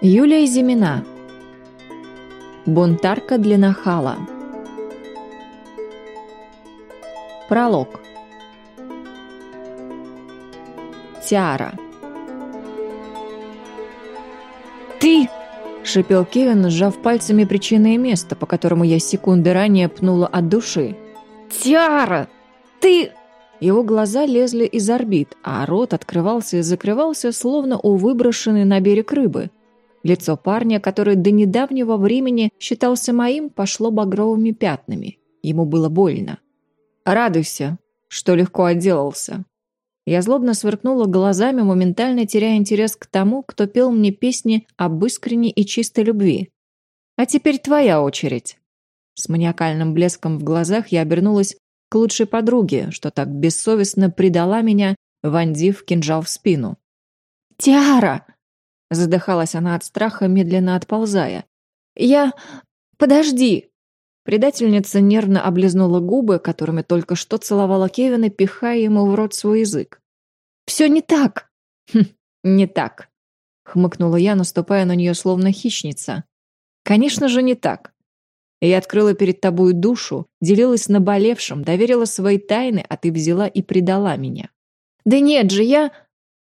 Юлия Зимина. Бунтарка для нахала. Пролог. Тиара. «Ты!» – шипел Кевин, сжав пальцами причинное место, по которому я секунды ранее пнула от души. «Тиара! Ты...» Его глаза лезли из орбит, а рот открывался и закрывался, словно у выброшенной на берег рыбы – Лицо парня, который до недавнего времени считался моим, пошло багровыми пятнами. Ему было больно. «Радуйся, что легко отделался». Я злобно сверкнула глазами, моментально теряя интерес к тому, кто пел мне песни об искренней и чистой любви. «А теперь твоя очередь». С маниакальным блеском в глазах я обернулась к лучшей подруге, что так бессовестно предала меня, вонзив кинжал в спину. «Тиара!» Задыхалась она от страха, медленно отползая. «Я... Подожди!» Предательница нервно облизнула губы, которыми только что целовала Кевина, пихая ему в рот свой язык. «Все не так!» «Хм, не так!» — хмыкнула я, наступая на нее словно хищница. «Конечно же не так!» Я открыла перед тобой душу, делилась наболевшим, доверила свои тайны, а ты взяла и предала меня. «Да нет же, я...»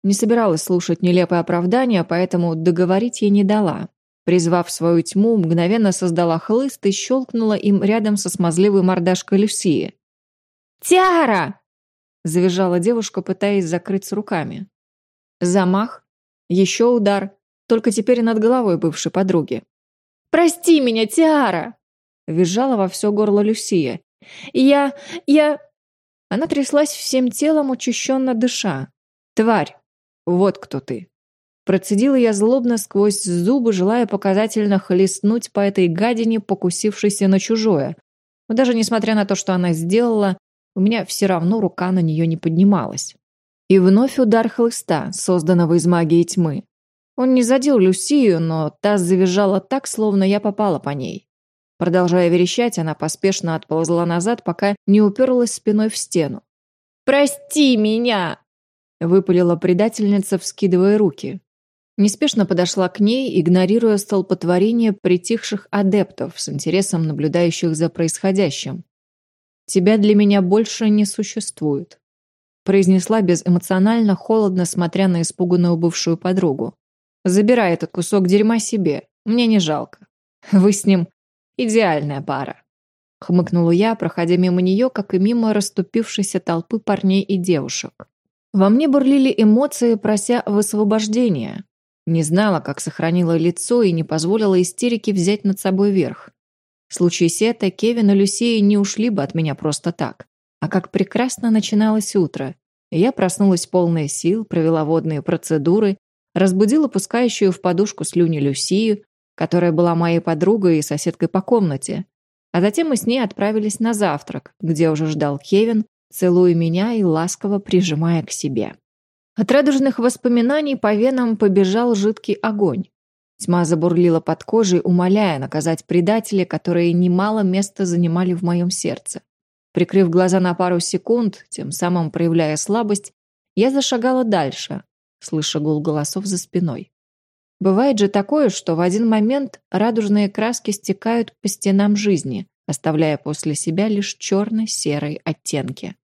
Не собиралась слушать нелепое оправдание, поэтому договорить ей не дала. Призвав свою тьму, мгновенно создала хлыст и щелкнула им рядом со смазливой мордашкой Люсии. «Тиара!» – завизжала девушка, пытаясь закрыться руками. Замах, еще удар, только теперь над головой бывшей подруги. «Прости меня, Тиара!» – визжала во все горло Люсия. «Я... я...» Она тряслась всем телом, учащенно дыша. «Тварь! Вот кто ты. Процедила я злобно сквозь зубы, желая показательно хлестнуть по этой гадине, покусившейся на чужое. Но даже несмотря на то, что она сделала, у меня все равно рука на нее не поднималась. И вновь удар хлыста, созданного из магии тьмы. Он не задел Люсию, но та завизжала так, словно я попала по ней. Продолжая верещать, она поспешно отползла назад, пока не уперлась спиной в стену. «Прости меня!» Выпалила предательница, вскидывая руки. Неспешно подошла к ней, игнорируя столпотворение притихших адептов, с интересом наблюдающих за происходящим. «Тебя для меня больше не существует», произнесла безэмоционально, холодно, смотря на испуганную бывшую подругу. «Забирай этот кусок дерьма себе, мне не жалко. Вы с ним идеальная пара», хмыкнула я, проходя мимо нее, как и мимо расступившейся толпы парней и девушек. Во мне бурлили эмоции, прося высвобождения. Не знала, как сохранила лицо и не позволила истерике взять над собой верх. В случае это, Кевин и Люсия не ушли бы от меня просто так. А как прекрасно начиналось утро. Я проснулась полная сил, провела водные процедуры, разбудила пускающую в подушку слюни Люсию, которая была моей подругой и соседкой по комнате. А затем мы с ней отправились на завтрак, где уже ждал Кевин, целуя меня и ласково прижимая к себе. От радужных воспоминаний по венам побежал жидкий огонь. Тьма забурлила под кожей, умоляя наказать предателей, которые немало места занимали в моем сердце. Прикрыв глаза на пару секунд, тем самым проявляя слабость, я зашагала дальше, слыша гул голосов за спиной. Бывает же такое, что в один момент радужные краски стекают по стенам жизни, оставляя после себя лишь черно-серые оттенки.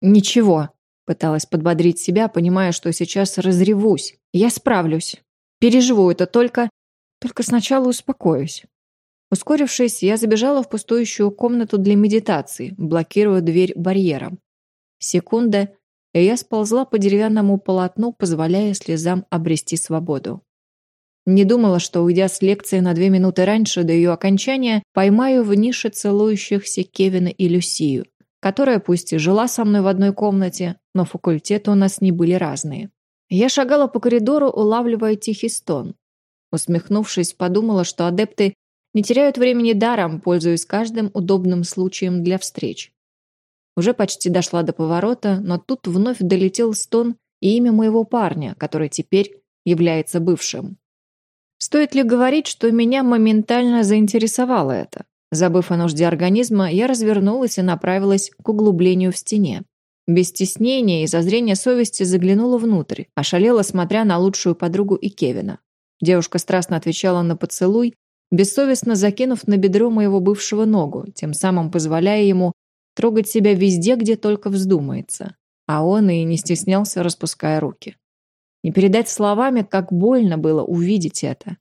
«Ничего», — пыталась подбодрить себя, понимая, что сейчас разревусь. «Я справлюсь. Переживу это только... Только сначала успокоюсь». Ускорившись, я забежала в пустующую комнату для медитации, блокируя дверь барьером. Секунда, и я сползла по деревянному полотну, позволяя слезам обрести свободу. Не думала, что, уйдя с лекции на две минуты раньше до ее окончания, поймаю в нише целующихся Кевина и Люсию которая пусть и жила со мной в одной комнате, но факультеты у нас не были разные. Я шагала по коридору, улавливая тихий стон. Усмехнувшись, подумала, что адепты не теряют времени даром, пользуясь каждым удобным случаем для встреч. Уже почти дошла до поворота, но тут вновь долетел стон и имя моего парня, который теперь является бывшим. Стоит ли говорить, что меня моментально заинтересовало это? Забыв о нужде организма, я развернулась и направилась к углублению в стене. Без стеснения и зазрения совести заглянула внутрь, ошалела, смотря на лучшую подругу и Кевина. Девушка страстно отвечала на поцелуй, бессовестно закинув на бедро моего бывшего ногу, тем самым позволяя ему трогать себя везде, где только вздумается. А он и не стеснялся, распуская руки. Не передать словами, как больно было увидеть это.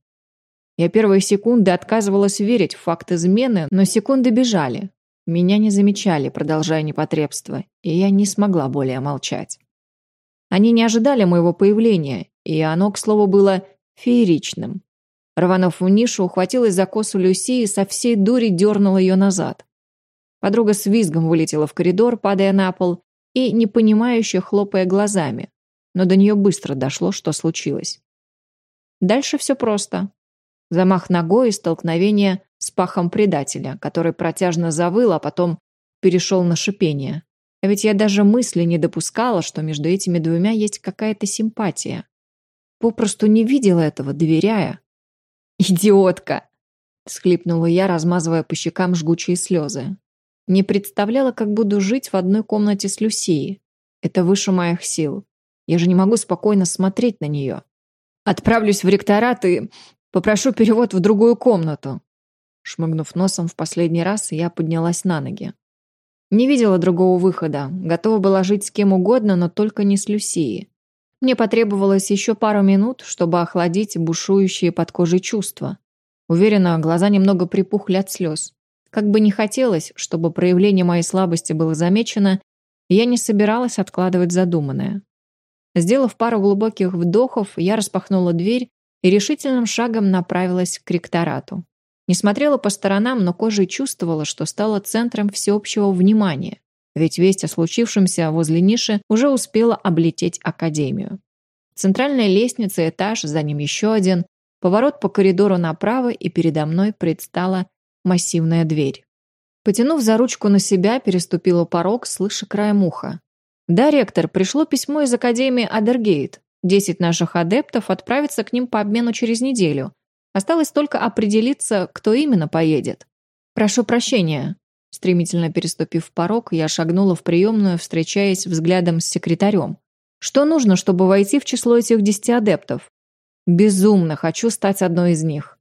Я первые секунды отказывалась верить в факт измены, но секунды бежали. Меня не замечали, продолжая непотребство, и я не смогла более молчать. Они не ожидали моего появления, и оно, к слову, было фееричным. Рванув в нишу, ухватилась за косу Люси и со всей дури дернула ее назад. Подруга с визгом вылетела в коридор, падая на пол и непонимающе хлопая глазами, но до нее быстро дошло, что случилось. Дальше все просто. Замах ногой и столкновение с пахом предателя, который протяжно завыл, а потом перешел на шипение. А ведь я даже мысли не допускала, что между этими двумя есть какая-то симпатия. Попросту не видела этого, доверяя. «Идиотка!» – схлипнула я, размазывая по щекам жгучие слезы. Не представляла, как буду жить в одной комнате с Люсией. Это выше моих сил. Я же не могу спокойно смотреть на нее. Отправлюсь в ректорат и попрошу перевод в другую комнату. Шмыгнув носом в последний раз, я поднялась на ноги. Не видела другого выхода, готова была жить с кем угодно, но только не с Люсией. Мне потребовалось еще пару минут, чтобы охладить бушующие под кожей чувства. Уверена, глаза немного припухли от слез. Как бы не хотелось, чтобы проявление моей слабости было замечено, я не собиралась откладывать задуманное. Сделав пару глубоких вдохов, я распахнула дверь и решительным шагом направилась к ректорату. Не смотрела по сторонам, но кожей чувствовала, что стала центром всеобщего внимания, ведь весть о случившемся возле ниши уже успела облететь академию. Центральная лестница, этаж, за ним еще один, поворот по коридору направо, и передо мной предстала массивная дверь. Потянув за ручку на себя, переступила порог, слыша краем уха. «Да, ректор, пришло письмо из Академии Адергейт. Десять наших адептов отправятся к ним по обмену через неделю. Осталось только определиться, кто именно поедет. Прошу прощения». Стремительно переступив порог, я шагнула в приемную, встречаясь взглядом с секретарем. «Что нужно, чтобы войти в число этих десяти адептов?» «Безумно хочу стать одной из них».